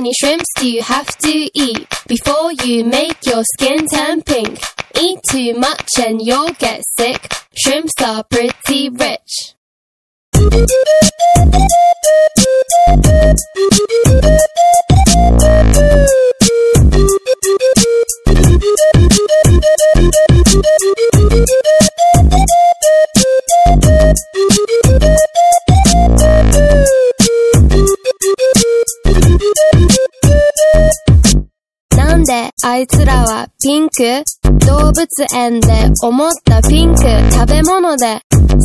many shrimps do you have to eat before you make your skin turn pink? Eat too much and you'll get sick. Shrimps are pretty rich. であいつらはピンク動物園で思ったピンク食べ物で。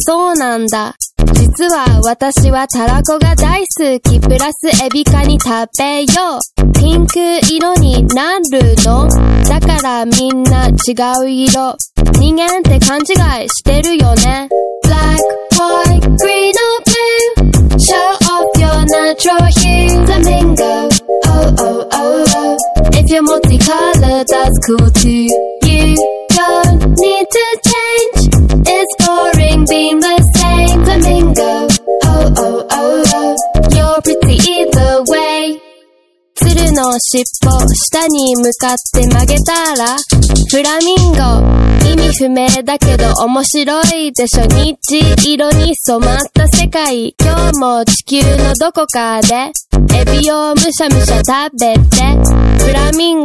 そうなんだ。実は私はたらこが大好き。プラスエビカに食べよう。ピンク色になるの？だからみんな違う色。人間って勘違いしてるよね。Black, If you're multicolored that's cool too You don't need to change It's boring being the same Flamingo, oh oh oh oh You're pretty either way 鶴の尻尾下に向かって曲げたらフラミンゴ意味不明だけど面白いでしょ日色に染まった世界今日も地球のどこかでエビをむしゃむしゃ食べてフラ ミン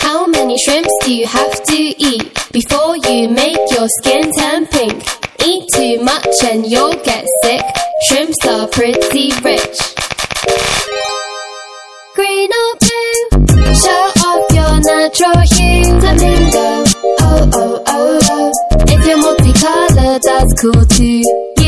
How many shrimps do you have to eat before you make your skin turn pink? Eat too much and you'll get sick. Shrimps are pretty rich. Green or blue, show off your natural hue. Flamingo, oh oh oh oh. If you're multicolored, that's cool too.